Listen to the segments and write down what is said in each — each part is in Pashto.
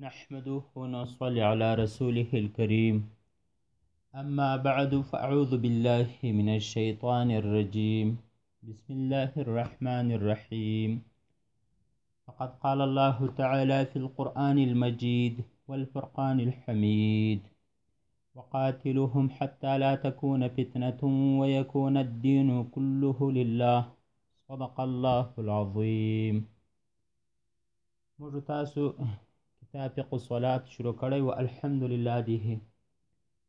نحمده ونصلي على رسوله الكريم أما بعد فأعوذ بالله من الشيطان الرجيم بسم الله الرحمن الرحيم فقد قال الله تعالى في القرآن المجيد والفرقان الحميد وقاتلهم حتى لا تكون فتنة ويكون الدين كله لله صدق الله العظيم موږ تاسو کتاب فقه الصلاة شروع کړی و الحمد لله دی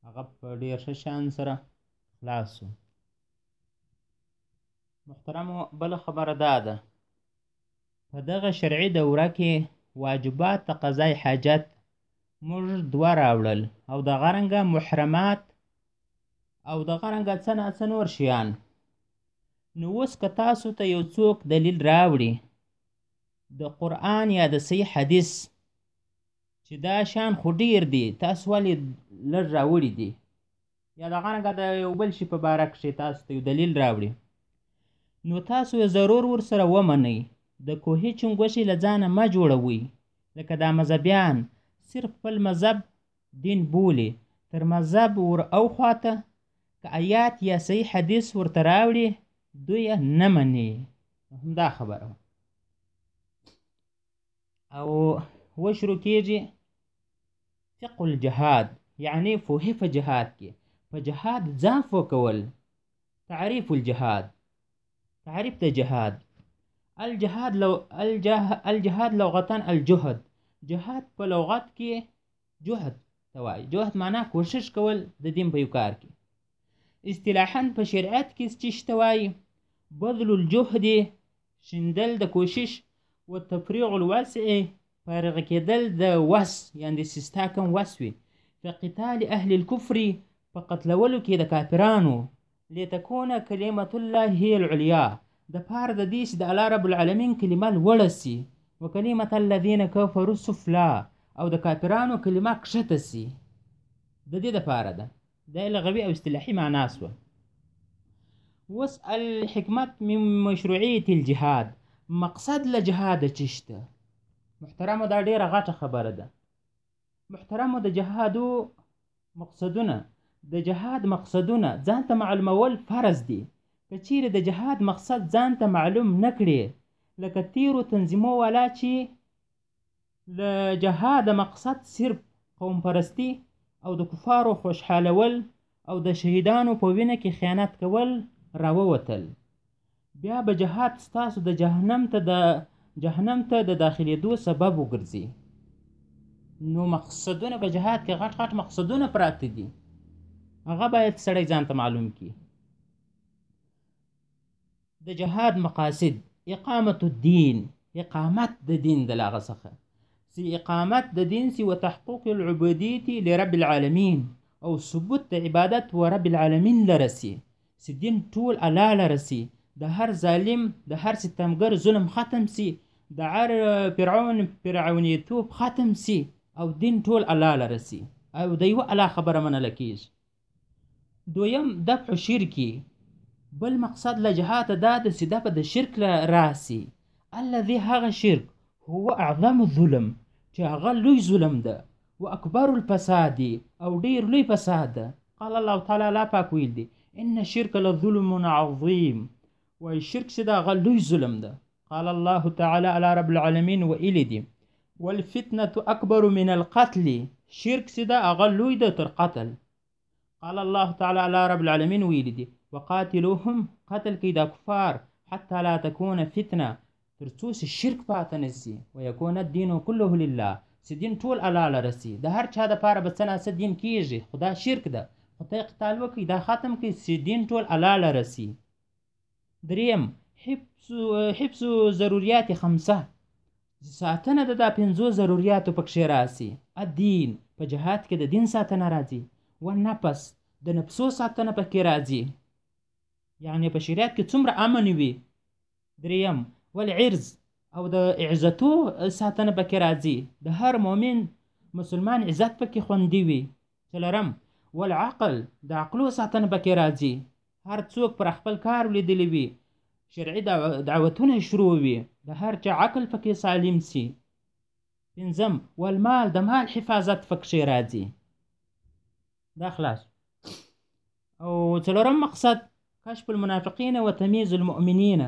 هغه په ډیر ښه شان سره خلاص شو محترمو بل خبره دا ده په دغه شرعي دوره کې واجبات تقاضای حاجت موږ دوه راوړل او د غرنګه محرمات او د غرنګه څه نا څه نور شیان نو اوس که تاسو ته یو څوک دلیل راوړي د قرآن یا د صحیح حدیث چې دا شان خو ډیر دي تاسو ولې لږ راوړي دي یا دغه رنګه د یو بل شي په باره کښې تاسو ته یو دلیل راوړي نو تاسو یې ضرور ورسره ومنئ د کوهي چنګوشي له ځانه مه جوړوئ لکه دا مذهبیان صرف خپل مذهب دین بولي تر مذهب ور اوخواته که آیات یا صحیح حدیث ورته راوړي دوی نه مني همدا خبره او وشرو کېږي فقه الجهاد یعنی فوه په جهاد کې په جهاد ځان فو کول تعریف الجهاد تعریف د جهاد الجهاد لو الجه الجهاد لغتن الجهد جهاد په لغت کې جهد ته وایي جهد معنا کوشش کول د دین په یو کار کې اصطلاحا په شریعت کې چې شته وایي بذل الجهد شیندل د کوشش و تفریع الوسع فارغ کېدل د وس یعنې د سیستا کوم وس وي فی قتال اهل الکفر په قتلولو کې د کافرانو لتکون کلمة الله هی العلیا د پاره د دې چې د الله رب العالمین کلمه لوړه سي وکلمة الذین کفروا السفلی او د کافرانو کلمه کښته سي د دې د پاره ده دا لغوي او اصطلاحي معنا سوه اوس الحکمت من مشروعیت الجهاد مقصد له جهاده څه شته محترمو دا ډېره غټه خبره ده محترمو د جهادو مقصدونه د جهاد مقصدونه ځان ته معلومول فرض دي که چیرې د جهاد مقصد ځان ته معلوم نه کړې لکه تیرو تنظیمو والا چې له جهاده مقصد صرف قوم پرستی او د کفارو خوشحالول او د شهیدانو په وینه کې خیانت کول راووتل بیا به جهاد ستاسو د جهنم ته د جهنم ته د داخلېدو سبب وګرځي نو مقصدونه په جهاد کې غټ غټ مقصدونه پراته دي هغه باید سړی ځان ته معلوم کړي د جهاد مقاصد اقامت الدين اقامت د دين د لاغه څخه سي اقامت د دين سي وتحقق العبوديتي لرب العالمين او ثبوت د عبادت و رب العالمين لرسي سي دين ټول الله لرسي د هر ظالم د هر ستمګر ظلم ختم سي د هر فرعون فرعونيتوب ختم سي او دين ټول الله لرسي او د یو الله خبره منل کیږي دویم دفع شرکی بل مقصد له جهاته دا د چې دفع د شرک له راسي الذي هغه شرک هو اعظم ظلم چې هغه لوی ظلم ده واکبر الفساد او ډیر لوی فساد ده قال الله تعالی لا پاک ویل دي ان الشرك لظلم عظیم وای شرک چې دا غ لوی ظلم ده قال الله تعالی علی رب العالمین و الی دی والفتنه اکبر من القتل شرک چې دا غ لوی ده تر قتل قال الله تعالی علی رب العالمین و الی دی وقاتلوهم قتل کی دا کفار حتى لا تكون فتنه تر څو چې شرک پاتې نسی و یکون الدین كله لله چې دین ټول الله لره سي د هر چا د پاره به څه ناڅه دین کیږي خدا شرک ده خو ته قتال وکړي دا ختم کړي چې دین ټول الله لره سي دریم حفظ ضروریات خمسه ساتنه د دا پنځو ضروریاتو پکښې راسي الدین په جهاد کې د دین ساتنه راځي و نفس د نفسو ساتنه پکې راځي یعنی په شریعت کې څومره امن وي دریم والعرض او د عزتو ساتنه پکې راځي د هر مؤمن مسلمان عزت پکې خوندي وي څلورم والعقل د عقلو ساتنه پکې راځي هر څوک پر خپل کار لیدلی وي شرعي دعوتونه شروع وي د هر چا عقل پکې سالم سي پنځم والمال د مال حفاظت پکې راځي دا خلاص او څلورم مقصد کشف المنافقین و تمیز المؤمنین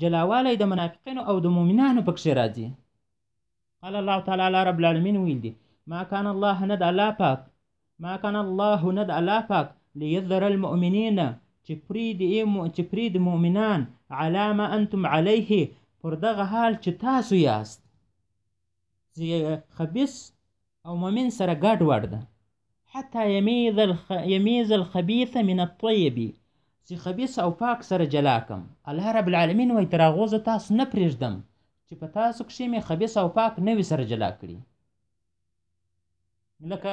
جلاوالی د منافقینو او د مؤمنانو پکې راځي قال الله تعالی الله رب العالمین ویل دي ما کان الله نه د الله پاک ما کان الله نه د الله پاک لیذر المؤمنین چې پرید چې پرید مؤمنان علی ما انتم علیه پر دغه حال چې تاسو یاست خبیث او مؤمن سره ګډ وډ ده حتی یمیز الخ... یمیز الخبیث من الطیب چې خبیث او پاک سره جلا کم الله رب العالمین وای تر هغو زه تاسو نه پرېږدم چې په تاسو کښې مې خبیث او پاک نه وي سره جلا کړي لکه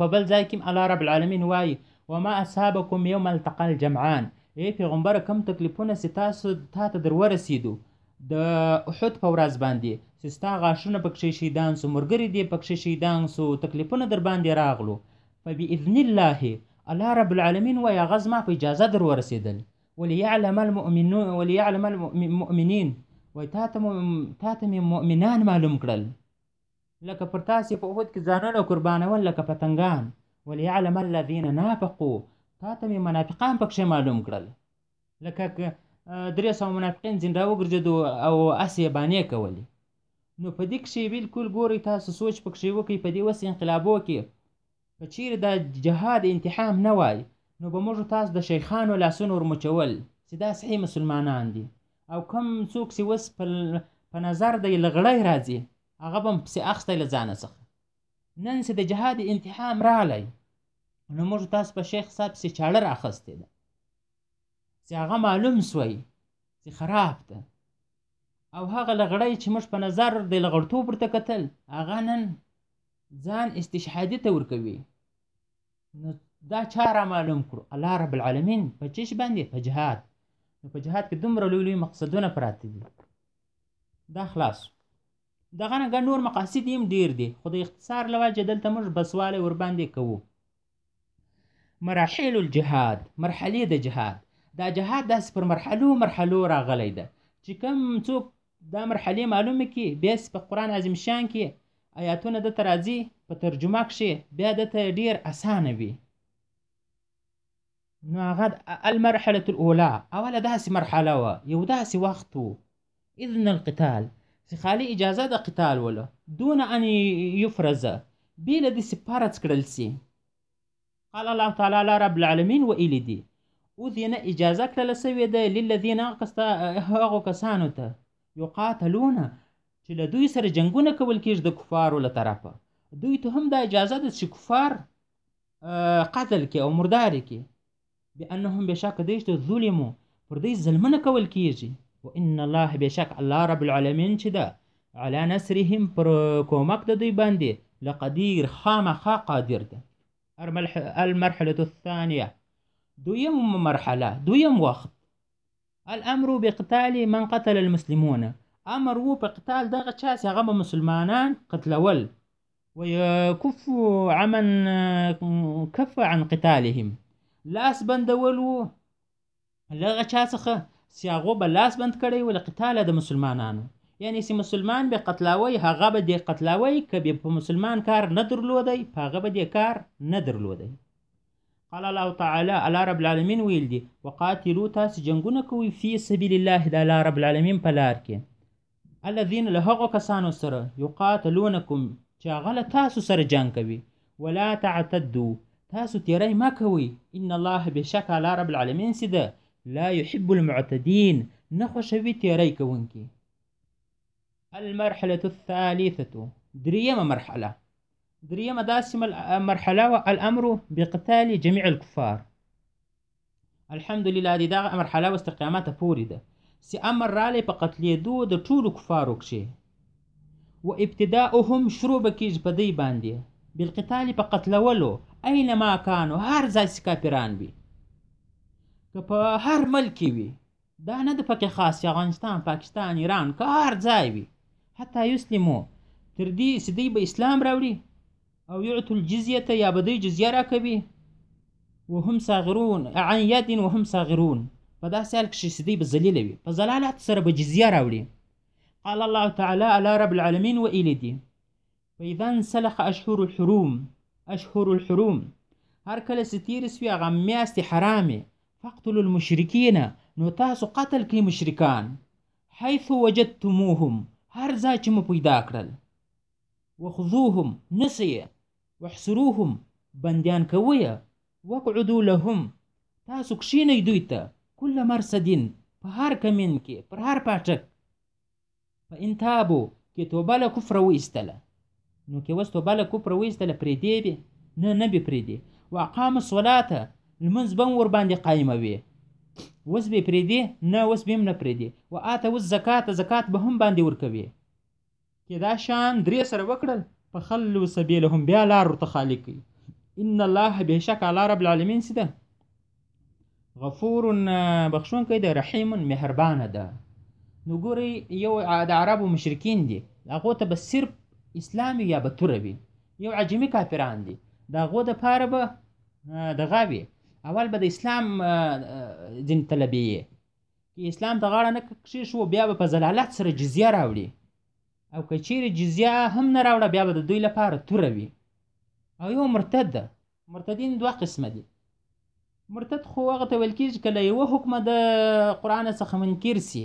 په بل ځای کې الله رب العالمین وایي وما اصابکم یوم التقى الجمعان ای پیغمبر کم تکلیفونه چې تاسو تا ته در ورسېدو د احد په ورځ باندې چې ستا غاښونه پکښې شهیدان سو مورګري دې پکښې شهیدان سو تکلیفونه در باندې راغلو فباذن الله الله رب العالمین وایي هغه زما په اجازه در ورسېدل وليعلم المؤمنون وليعلم المؤمنين وایي تا ته تا ته مې مؤمنان معلوم کړل لکه پر تاسې په احد کې ځانونه قربانول لکه پتنګان وليعلم الذين نافقوا تا ته مې منافقان پکښې معلوم کړل لکه درې سوه منافقین ځین راوګرځېدو او هسې یې بانې کولې نو په دې کښې بلکل ګورئ تاسو سوچ پکښې وکړئ په دې اوس انقلابو کې که چیرې دا جهاد انتحام نه وای نو به موږ تاسو د شیخانو لاسونه ورمچول چې دا صحیح مسلمانان دي او کم څوک چې اوس په نظر دی لغړی راځي هغه به هم پسې اخیستی له ځانه څخه نن چې د جهاد انتحام راغلی نو موږ تاسو په شیخ صاحب پسې چاړه راخیستې ده چې هغه معلوم سوی چې خراب ده او هغه لغړی چې موږ په نظر د لغړتوب ورته کتل هغه نن ځان استشهادي ته ورکوي نو دا چا را معلوم کړو الله رب العالمین په چش باندې په جهاد نو په جهاد کې دومره لوی لوی مقصدونه پراته دي دا خلاص دغه نه نور مقاصد هم ډیر دي خو د اختصار له وجې دلته موږ بسوالی ورباندې کوو مراحل الجهاد مرحلې د جهاد دا جهاد داسې پر مرحلو مرحلو راغلی ده چې کم څوک دا مرحلې معلومې کړي بیا چې په قرآن عظیم شان کې آیاتونه دته راځي په ترجمه کښې بیا دته ډیر اسانه وي نو هغه المرحله الاولى اوله داسې مرحله وه یو داسې وخت و اذن القتال چې خالي اجازه د قتال وله دون ان يفرز بې له دې چې فرض کړل سي قال الله تعالی الله رب العالمین ویلي دي اذن اجازه کړل سوې ده للذین هغو کسانو ته یقاتلون چې له دوی سره جنگونه کول کېږي د کفارو له طرفه دوی ته هم دا اجازه ده چې کفار قتل کې او مردار کې بانهم بشک دوی چې ظلمو پر دوی ظلمونه کول کیږي وان الله بشک الله رب العالمین چې ده علی نصرهم پر کومک د دوی باندې لقدیر خامخا قادر ده المرحله الثانيه دویم مرحله دویم وخت الامر بقتال من قتل المسلمون امر وو په قتال دغه چا چې هغه مسلمانان قتلول ويكف عمن كف عن قتالهم لاس بندول وو لغه چا څخه چې هغه به لاس بند کړی ول قتاله د مسلمانانو یعنی چې مسلمان به قتلاوی هغه به د قتلاوی کبه په مسلمان کار نه درلودی په هغه به د کار نه درلودی قال الله تعالی الله رب العالمین ویل دی وقاتلو تاسو جنگونه کوي فی سبیل الله د الله رب العالمین په لار کې الذين له هغو کسانو سره يقاتلونکم چې هغه له تاسو سره جنګ کوي ولا تعتدو تاسو تیری مه کوئ ان الله بشک الله رب العالمین سي ده لا يحب المعتدين نه خوښوي تیری کوونکي المرحله الثالثه دريمه مرحله دريمه داسې مرحله وه الامر بقتال جميع الكفار الحمدلله دی دغه مرحله اوس تر قیامته پوری ده سی امر رالی په قتلیدو د ټولو کفارو کښې و ابتداؤهم شروع به کیږي په دی باندې بالقتال په قتلولو اینما کانو هر ځای سی کافران وي که په هر ملک کې وي دا نه ده پکې خاص چې افغانستان پاکستان ایران که هر ځای وي حتی یسلمو تر دې چې دوی به اسلام راوړي او یعطو الجزیه یا به دوی جزیه راکوي وهم صاغرون عن ید وهم صاغرون په داسې حال کښې چې دوی به ذلیله وي په ضلالت سره به جزیه راوړي قال الله تعالی الا رب العالمین ویلي دي فاذا انسلخ اشهر الحروم اشهر الحروم هر کله چې تیرې شوې هغه میاشتې حرامې فقتلوا المشرکین نو تاسو قتل کړئ مشرکان حيث وجدتموهم هر ځای چې مو پیدا کړل وخذوهم نسئ واحصروهم بندیان کوئ وقعدوا لهم تاسو کښینئ دوی ته کل مرصدین په هر کمین کې پر هر پاټک په ان تابو کې توبه له کفره وایستله نو کې وس توبه له کفره وایستله پرې دی به نه نه به پرې دی واقام الصلاه لمنځ به ور باندې قائمه وي وس به پرې دی نه وس به نه پرې دی و اته وس زکات زکات به هم باندې ور کوي کې دا شان درې سره وکړل په خلو سبیلهم بیا لار ورته خالق ان الله بهشک الله رب العالمین سیده غفور بخښونکی دی رحیم مهربانه ده نو ګورئ یو د عربو مشرکین دي هغو ته به صرف اسلام یا به توره وي یو عجمي کافران دي د هغو دپاره به دغه وي اول به د اسلام دین طلبي یې که اسلام ته غاړه نه کښېښوو بیا به په ضلالت سره جزیه راوړي او که چیرې جزیه هم نه راوړه بیا به د دوی لپاره توره وي او یو مرتد ده مرتدین دوه قسمه دي مرتد خو هغه ته ویل کېږي که له یوه حکمه د قرآن څخه منکر سي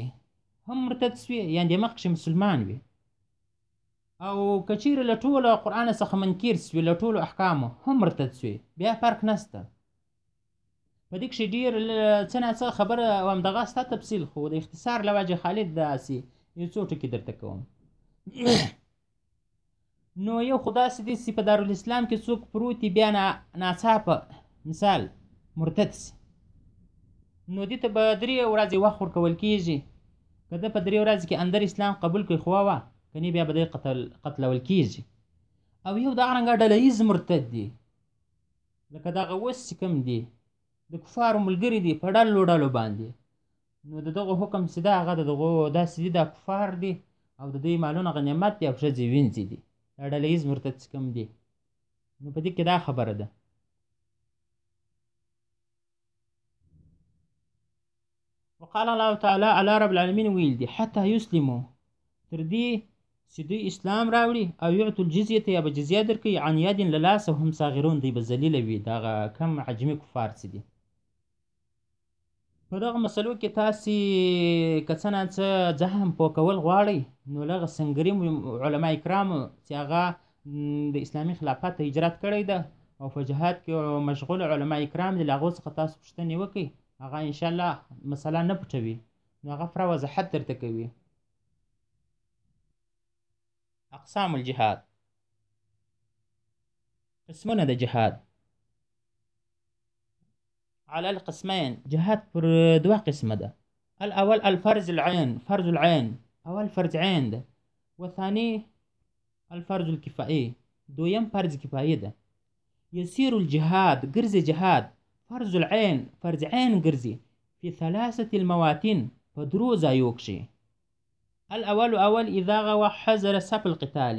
هم مرتد سوي یا د مخکې مسلمان وي او که چیرې له ټولو قرآن څخه منکر سوي له ټولو احکامو هم مرتد سوي بیا فرق نسته په دې کښې ډېر څه نا څه خبره او همدغه ستا تفصیل خو د اختصار له وجې خالد داسې یو څو ټکي درته کوم نو یو خدا سي دي چې په دارالاسلام کې څوک پروت دي بیا ناڅاپه مثال مرتد سي نو دې ته به درې ورځې وخت ورکول کیږي که ده په درې ورځې کې اندر اسلام قبول کړي خو وه که نه بیا به دی قتل قتلول کیږي او یو دغه رنګه ډله ییز مرتد دي لکه دغه اوس چې کوم دي د کفارو ملګري دي په ډلو ډلو باندې نو د دغو حکم چې ده هغه د دغو داسې دي دا کفار دي او د دوی مالونه غنیمت دي او ښځې وینځې دي دا ډله ییز مرتد چې کوم دي نو په دې کې دا خبره ده وقال الله تعالی الله رب العالمین ویل دي حتی یسلمو تر دې چې دوی اسلام راوړي او یعطو الجزیه یا به جزیه درکوي عن یاد له لاسه هم صاغرون دوی به ذلیله وي دغه کم عجمي کفار چې دي په دغه مسلو کې تاسو که څه نه څه ځهم پوه کول غواړئ نو لغه سنګري علما کرام چې هغه د اسلامي خلافت هجرت کړی ده او په جهاد کې مشغول علما کرام دي له هغو څخه تاسو پوښتنې وکړئ هغه انشاءالله مسله نه پټوي نو هغه پوره وضاحت درته کوي اقسام الجهاد قسمونه د جهاد على القسمين جهاد پر دوه قسمه ده الاول الفرض العين فرض العين اول فرض عين ده وثاني الفرض الكفائي دویم فرض کفایي ده يسير الجهاد ګرځي جهاد فرض العين فرض عين ګرځي في ثلاثه المواتين په درو ځایو کښې الاول اول اذا غوا حضر صف القتال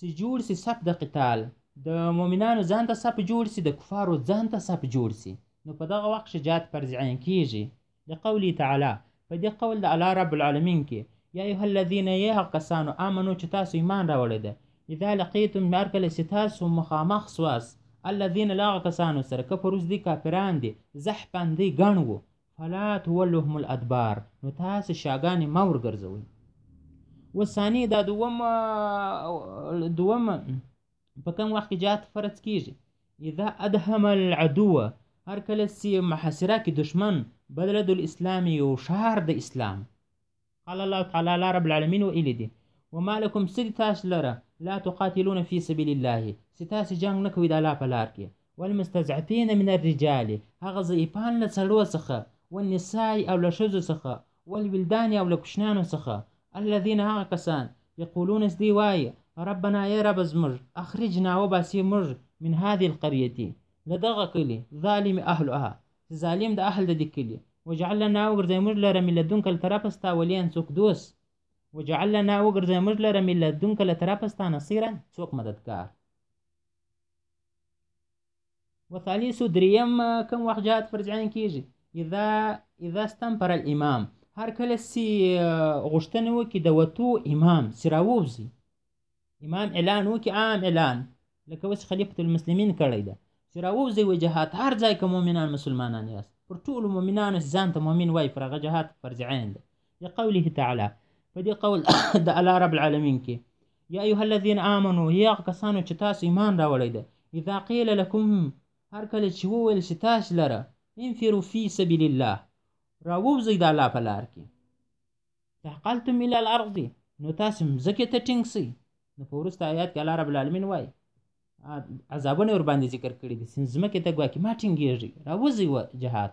سي جوړ سي صف د قتال د مؤمنانو ځان ته صف جوړ سي د کفارو ځان ته صف جوړ سي نو په دغه وخت کښې جهاد فرض عین کیږي لقوله تعالی په دې قول د الله رب العالمین کې یا ایها الذین ای هغه کسانو امنو چې تاسو ایمان راوړی دی اذا لقیتم نار کله چې تاسو مخامخ سواس الذین لاغه کسانو سره کفروز دی کافران دي زحفان دی ګڼ وو فلا تولهم الادبار نو تاسې شاګانې مه ورګرځوئ و ثاني دا دوم دوم په کوم وخت کې جهاد فرض کیږي اذا ادهم العدو هر کله چې محاصره کې دشمن بدلد الاسلام یو شهر د اسلام قال الله تعالی الله رب العالمین ویلي دي وما لکم څه دي تاسو لره لا تقاتلون فی سبیل الله چې تاسو جنګ نه کوئ د الله په لار کې والمستضعفین من الرجال هغه ضعیفان له سړو څخه والنساء او له ښځو څخه والولدان او له کوچنیانو څخه الذین هغه کسان یقولون چې دوی وایي ربنا ای رب زموږ اخرجنا وباسي موږ من هذه القرية له دغه کلي ظالم اهلها ظالم د اهل د دې کلي. وجعل لنا وګرځوی موږ لره من لدنک له طرفه ستا وليا څوک دوست. وجعل لنا وګرځوی موږ لره من لدنک له طرفه ستا نصيرا څوک مددګار. وثالث دریم کوم وخت جهاد فرض عین کیږي اذا اذا استنفر الامام هر کله چې غوښتنه وکړي د وتو امام چې راووځي امام اعلان وکړي عام اعلان لکه اوس خلیفه المسلمین کړی ده چې راووځئ وایي جهاد هر ځای که مؤمنان مسلمانان یاست پر ټولو مؤمنانو چې ځان ته مؤمن وایي پر هغه جهاد فرض عین دی لقوله تعالی په دې قول د الله رب العالمین کې یا ایها الذین آمنو یا هغه کسانو چې تاسو ایمان راوړی ده اذا قیل لکم هر کله چې وویل شي تاسو لره انفرو فی سبیل الله راووځئ د الله په لار کې تحقلتم الى الارض نو تاسو مزکه ته ټینګ سي نو په ورسته آیات کې الله رب العالمین وای عذابونه ور باندې ذکر کړی دي سن زمکه ته ګواکې ما ټینګېږي راوځي و جهاد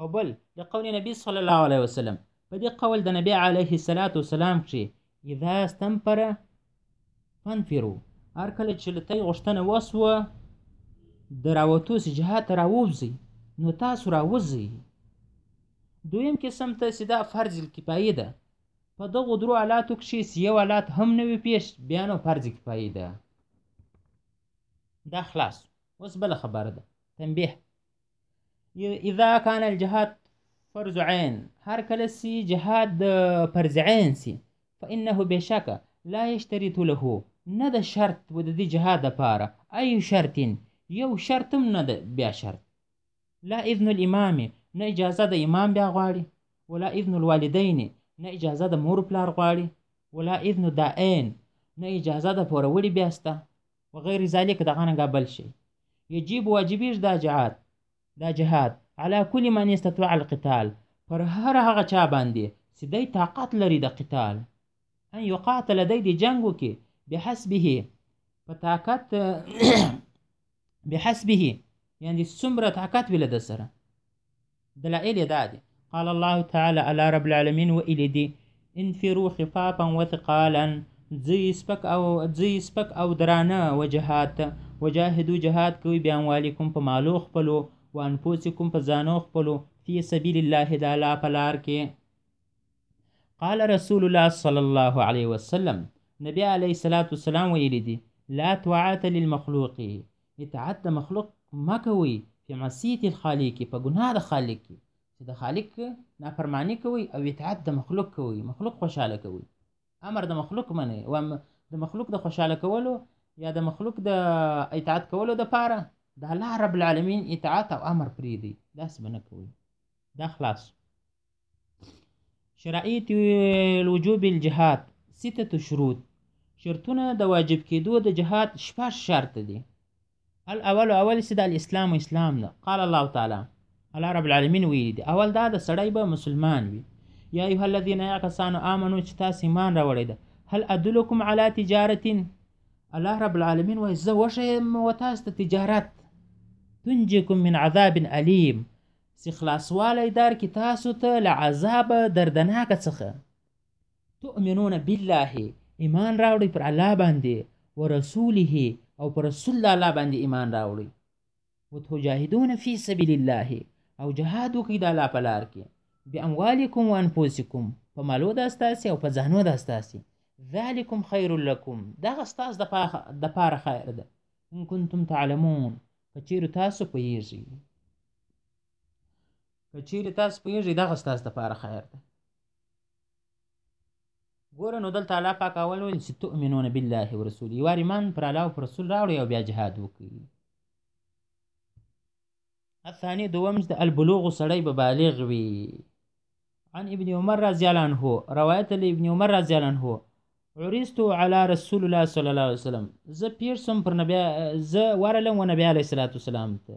او بل د قول نبی صلی الله علیه وسلم په دې قول د نبی علیه الصلاۃ والسلام کې اذا استنفر فانفرو هر کله چې لته غشتنه وسوه د راوتو سي جهاد راووزي نو تاسو راوځي دویم قسم ته چې دا فرض الکفایه ده په دغو درو حالاتو کښې چې یو حالات هم نه وي پیش بیا نو فرض کفایه ده دا خلاص اوس بله خبره ده تنبیه اذا كان الجهاد فرض عين هر کله سي جهاد د فرض عين سي فانه بشک لا يشترط له نه د شرط و د دې جهاد لپاره اي شرط یو شرط هم نه ده بیا شرط لا اذن الامام نه اجازه د امام بیا غواړي ولا اذن الوالدین نه اجازه د مور پلار غواړي ولا اذن دائن نه اجازه د پوروړي بیا سته وغير ذلك دغه ننګه بل شي يجب واجبيږي دا جهاد دا جهاد على كل من استطاع القتال پر هر هغه چا باندې چې دی طاقت لري د قتال ان يقاتل دی د جنګ وکړي بحسبه په طاقت بحسبه یعنی څومره طاقت ویل د سره دلائل يې دا دي، قال الله تعالی، الله رب العالمين وئيلي دي، انفروا خفافا وثقالا، ځئ سپک او ځئ سپک او درانه و جهاد ته، وجاهدوا جهاد کوئ بأموالکم په مالو خپلو، وأنفسکم په ځانو خپلو، فی سبیل الله د الله په لار کښې. قال رسول الله صلی الله علیه وسلم، نبی علیه السلام وئيلي دي، لا طاعة للمخلوق، اطاعت د مخلوق ما کوئ فی معصیت الخالق په ګناه د خالق کې چې د خالق نافرمانی کوئ او اطاعت د مخلوق کوئ مخلوق خوشاله کوئ امر د مخلوق منئ و د مخلوق د خوشاله کولو یا د مخلوق د اطاعت کولو د پاره د الله رب العالمین اطاعت او امر پریږدئ داسې به نه کوئ دا خلاص شرعیت الوجوب الجهاد سته شروط شرطونه د واجب کېدو د جهاد شپږ شرط دي الاول اول چې د الاسلام و اسلام ده قال الله تعالی الله رب العالمین ویلي دي اول دا د سړی به مسلمان وي یا ایها الذین یا کسانو آمنو چې تاسو ایمان راوړی ده هل ادلکم علی تجارت الله رب العالمین وایي زه وښیم و تاسو ته تجارت تنجیکم من عذاب الیم چې خلاصوالی دار کې تاسو ته له عذاب دردناک څخه تؤمنون بالله ایمان راوړي پر الله باندې ورسوله او پر رسول الله باندې ایمان راوړي وتجاهدون فی سبیل الله او جهاد وکړئ د الله په لار کې باموالکم وانفسکم په مالو د ستاسې او په ځانو د ستاسې ذلکم خیر لکم دغه ستاسو د پاره خیر ده ان کنتم تعلمون که چیرې تاسو پوهیږئ که چیرې تاسو پوهېږئ دغه ستاسو دپاره خیر دی ګوره نو دلته الله پاک اول ویل چې تؤمنون بالله ورسول یو وار ایمان پر الله او پر رسول راوړئ او بیا جهاد وکړئ الثاني دوم چې البلوغ سړی به بالغ وي عن ابن عمر رضی الله عنه روایت له ابن عمر رضی الله عنه عرست على رسول الله صلی الله علیه وسلم زه پیر سم پر نبی زه ورلم و نبی علیه الصلاۃ والسلام ته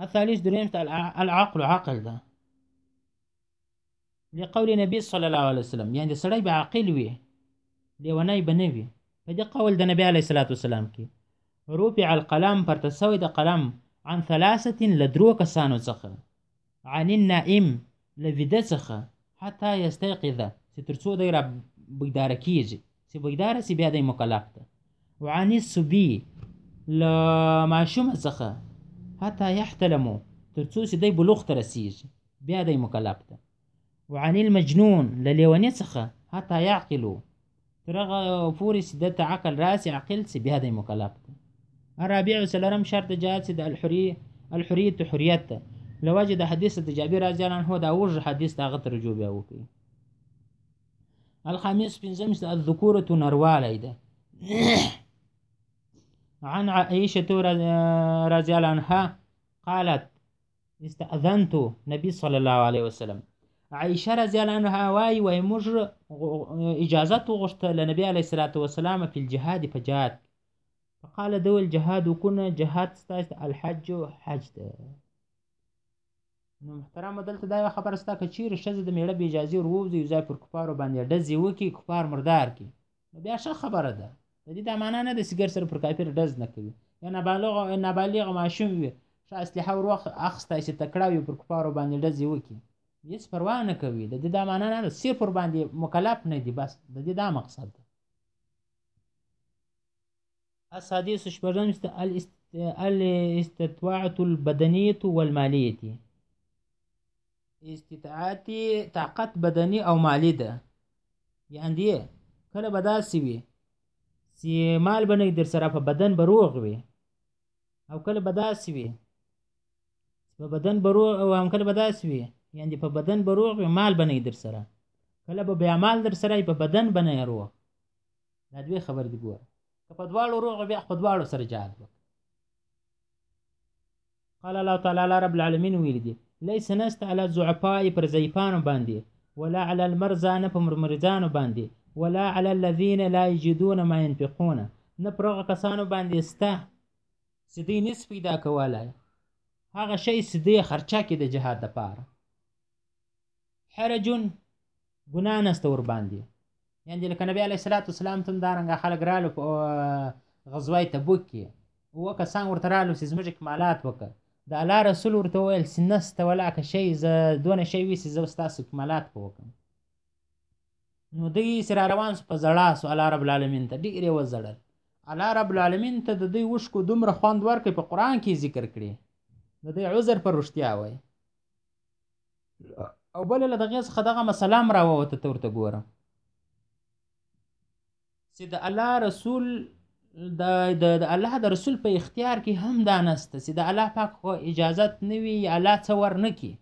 الثالث دريمت العقل عقل ده لقول نبی صلی الله علیه وسلم یعنی د سړی به عاقل وي لیونی به نه وي په دې قول د نبی علیه الصلاة والسلام کې رفع القلم پرته سوی د قلم عن ثلاثة له درو کسانو څخه عن النائم له ویده څخه حتی یستیقظ چې تر څو دی را بیداره کیږي چې بیداره سي بیا دی مکلف ده وعن الصبي له ماشومه څخه حتی یحتلمو تر څو چې دی بلوغ ته رسیږي بیا دی مکلف ده وعن المجنون له لیوني څخه حتی یعقلو تر هغه پورې چې ده ته عقل راسي عقل چې بیا دی مکلف دی الرابع څلورم شرط د جهاد چې د الحري الحریت حریت ده له وجې د حدیث د جابر رضی الله عنه دا اوږد حدیث د هغه ته رجوع بیا وکړي الخامس پنځم چې الذکورة نروالی ده عن عائشة رضي الله عنها قالت استاذنتو نبی صلی الله علیه وسلم عائشه رضی الله عنها وای وای موږ اجازه تو غوښته له نبی علیه الصلاۃ والسلام په الجهاد په جهاد فقال دول جهاد وکونه جهاد ستاسو الحج حج ده نو محترمه دلته دا یوه خبره سته که چیرې ښځه د میړه بې اجازې ورووځي یو ځای پر کفارو باندې ډزې وکړي کفار مردار کړي نو بیا ښه خبره ده د دې دا معنا نه ده چې ګر سره پر کافر ډز نه کوي یا نابالغ او نابالغ ماشوم وي ښه اسلحه ور اخستی چې تکړه وي پر کفارو باندې ډزې وکړي هیڅ پروا نه کوي د دې دا معنا نه ده صفر باندې مکلف نه دي بس د دې دا مقصد ده السادس شپږم الاستطاعت البدنیه والمالیه استطاعت طاقت بدنی او مالی ده یعنی کله به داسې وي چې مال به نه در سره په بدن به روغ وي او کله به داسې وي په بدن به روغ او هم کله به داسې وي یعنی په بدن به روغ وي مال به نه در سره کله به بیا مال در سره په بدن به نه روغ دا دوی خبر دی ګوره که په دواړو روغ بیا په دواړو سره جهاد وکړه قال الله تعالی الله رب العالمین ویل دي ليس نست على الضعفاء پر ضعیفانو باندې ولا على المرضى نه په مرمرضانو باندې ولا على الذين لا يجدون ما ينفقون نه پر هغه کسانو باندې سته چې دوی نس پیدا کولای هغه شی چې دوی خرچه کې د جهاد دپاره حرجون ګناه نسته ور باندې یعنې لکه نبی علیه الصلاة والسلام ته هم دارنګه خلک رالو په غزوه تبوک کې اوه کسان ورته رالو چې زموږ اکمالات وکړه د الله رسول ورته وویل چې نسته ولاکه شی زه دونه شی وي چې زه ستاسو اکمالات په وکړم نو دوی چې را روان سو په زړه سو الله رب العالمین ته ډېر یې وزړل الله رب العالمین ته د دوی اوښکو دومره خوند ورکړي په قرآن کې ذکر کړي د دوی عذر په رښتیا وایي او بل له دغه څخه دغه مسله هم راووته ته ورته ګوره چې د الله رسول د د د الله د رسول په اختیار کې هم دا نسته چې د الله پاک خو اجازت نه وي الله څه ورنه کړي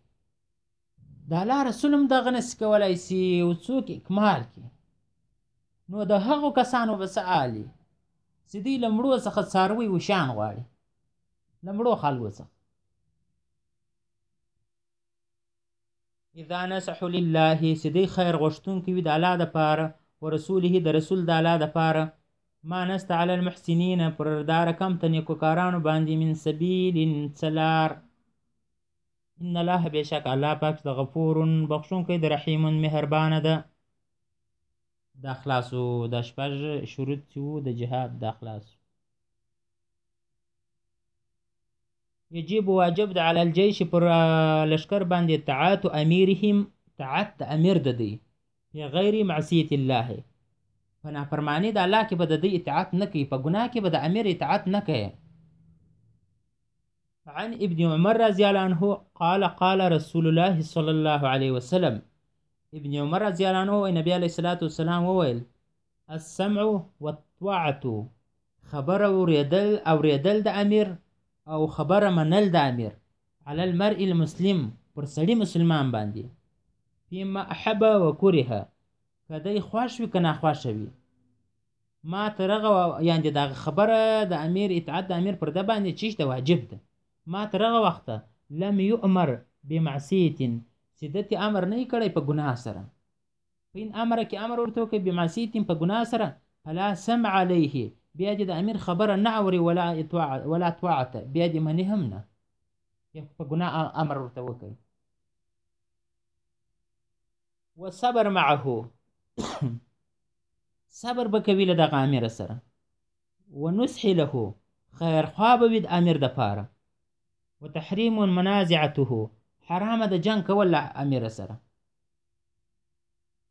د الله رسول هم دغه نس کولای سي او څوک اکمال کړي نو د هغو کسانو به څه عالي چې دوی له مړو څخه څاروي وشان غواړي له مړو خلکو څخه اذا نصح لله چې دی خیر غوښتونکي وي د الله دپاره ورسوله د رسول د الله دپاره ما نست علی المحسنین پر دا رقم ته نیکوکارانو باندې من سبیل څلار ان الله بېشک الله پاک د غفور بخښونکی د رحیم مهربانه ده دا خلاصو د شپږ شروط چې وو د جهاد دا خلاصو يجب واجب د علی الجيش پر لشکر باندې طاعت اميرهم طاعت د امیر د دی په غیر معصیت الله په نافرمانی د الله کې به د دی اطاعت نه کوي په ګناه کې به د امیر اطاعت نه کوي عن ابن عمر رضی الله عنه قال قال رسول الله صلی الله علیه وسلم ابن عمر رضی الله عنه نبی علیه الصلاۃ والسلام وویل السمع والطاعت خبر اوریدل اوریدل د امیر او خبر منل د امیر على المرء المسلم پر سړی مسلمان باندې فيما احب وكره کدی خوښ وي کنا خوښ وي ما ترغه یعنی دا خبره د امیر اطاعت د امیر پر د باندې چیش د واجب ده ما ترغه وخت لم یؤمر بمعصیه سیدت امر نه کړی په ګناه سره فإن امرك امر ورته وکړي بمعصیت په ګناه سره فلا سمع علیه بیا دې د امیر خبره نه اوري ولا اطاع ولا طاعت بیا دې منی هم نه په ګناه امر ورته وکړي وصبر معه صبر به کوي له دغه امیر سره ونصح له خیر خوا به وي د امیر د پاره وتحریم منازعته حرامه د جنگ کول له امیر سره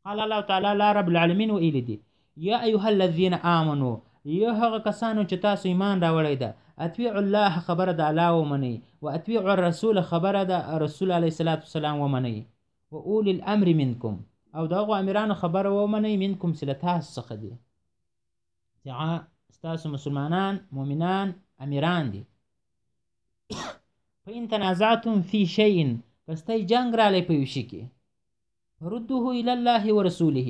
قال الله تعالی لا رب العالمین ویلي دي یا ایها الذین آمنو یو هغه کسانو چې تاسو ایمان راوړی ده اطیعوا الله خبره د الله ومنئ و اطیعوا الرسول خبره د رسول علیه الصلاة والسلام ومنئ و اولی الامر منکم او د هغو امیرانو خبره ومنئ منکم چې له تاسو څخه دي چې هغه ستاسو مسلمانان مؤمنان امیران دي فإن تنازعتم في شيء پس ته جنگ را لې پوي شي کې ردوه الى الله ورسوله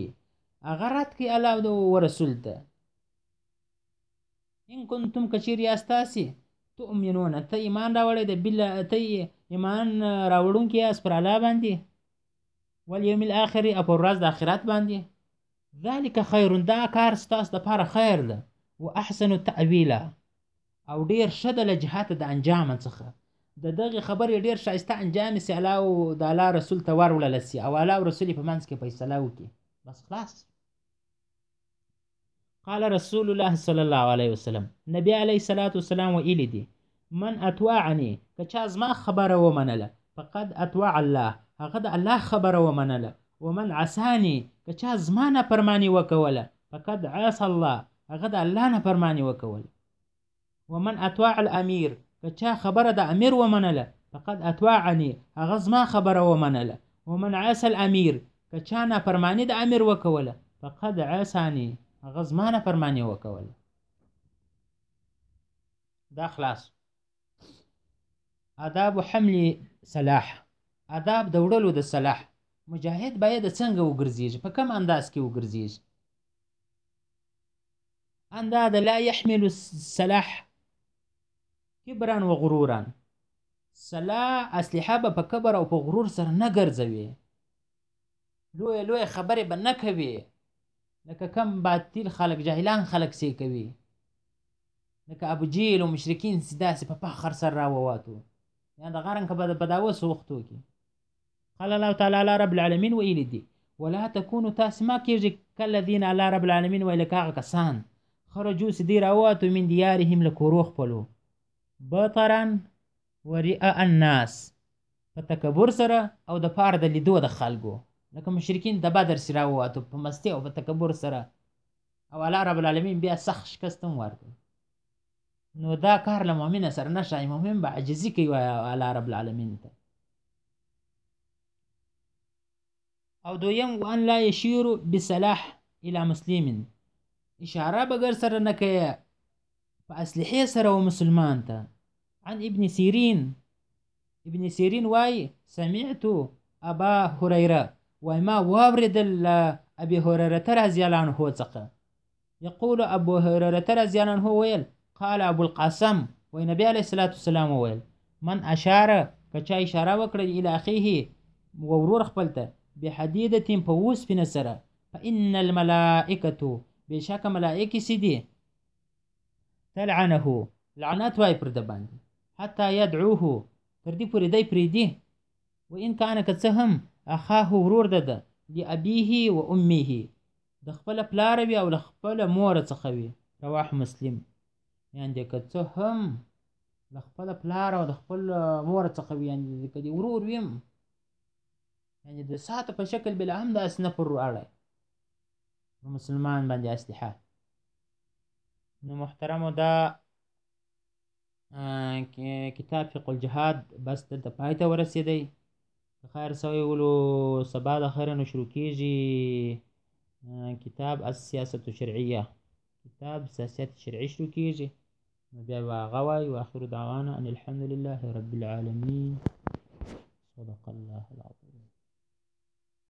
اغرات کې الله او ورسول ته ان کنتم کچیر یاستاسی تؤمنون ته ایمان راوړی د بل ته ایمان راوړونکي اس پر الله باندې والیوم الاخر او پر ورځ د آخرت باندې ذلک خیر دا کار ستاسو لپاره خیر ده و احسن تأویلا او ډیر ښه ده له جهته د انجام څخه د دغې خبرې ډیر ښایسته انجام یې سي الله او د الله رسول ته وروړل سي او الله او رسول یې په منځ کې فیصله وکړي بس خلاص قال رسول الله صلی الله علیه وسلم نبی علیه الصلاة والسلام ویلي دي من اطوعنی، که چا زما خبره ومنله، فقد اطوع الله، هغه د الله خبره ومنله، ومن عصانی، که چا زما نافرمانی وکوله، فقد عصی الله، هغه د الله نافرمانی وکوله، ومن اطوع الامیر، که چا خبره د امیر ومنله، فقد اطوعنی، هغه زما خبره ومنله، ومن عصی الامیر، که چا نافرمانی د امیر وکوله، فقد عصانی، هغه زما نافرمانی وکوله. دا خلاص آداب حمل سلاح آداب د وړلو د سلاح مجاهد باید څنګه وګرځيږي په کوم انداز کې وګرځيږي انداز لا يحمل السلاح کبرا وغرورا سلا اسلحه به په کبر او په غرور سره نه ګرځوي لوی لوی خبرې به نه کوي لکه کم باطل خلک جاهلان خلک سي کوي لکه ابو جیل او مشرکین چې داسې په فخر سره راوواتو یا دغه رنګ به په داوه سوختو کې قال الله تعالی الله رب العالمین ویلي دي ولا تكونوا تاسو ما کېږي کالذین الله رب العالمین ویل هغه کسان خرجو چې دی راوواتو من دیارهم له کورو خپلو بطرا ورئا الناس په تکبر سره او د پاره د لیدو د خلکو لکه مشرکین د بدر سره وواتو په مستی او په تکبر سره او الله رب العالمین بیا سخت شکست هم ورکوي نو دا کار له مؤمن سره نه شای مؤمن به عاجزي کوي الله رب العالمین ته او دویم وان لا یشیر بصلاح الی مسلم اشاره بغیر سره نه کوي په اصلحې سره و مسلمان ته عن ابن سیرین ابن سیرین وای سمعت ابا هریره وای ما واوریدل له ابي هریره رضی الله عنه څخه یقول ابو هریره رضی الله عنه ویل قال ابو القاسم وای نبی علیه الصلاۃ والسلام ویل من اشاره کچا اشاره وکړه الی اخیه وورور خپل ته بحدیده تیم په اوس پنه سره فان الملائکه بشک ملائکه سیدی تلعنه لعنت وای پر د باندې حتی يدعوه تر دې پورې دی پرېږدي وان کان که څه هم اخاه ورور ده ده لأبيه و امه د خپل پلار وي او له خپل مور څخه وي رواه مسلم یعنې که څه هم له خپل پلار او د خپل مور څخه وي یعنې که دې ورور ویم یعنې د ساعت په شکل بل هم داسې نه پر اړه مسلمان باندې اسلحه نو محترمو دا کتاب فقه الجهاد بس دلته پای ته ورسېدی که خیر سوی ولو سبا د خیره نو شروع کېږي کتاب السیاست الشرعیه کتاب سیاست شرعي شروع کېږي نو بیا به هغه وایي واخر دعوانا ان الحمد لله رب العالمین صدق الله العظیم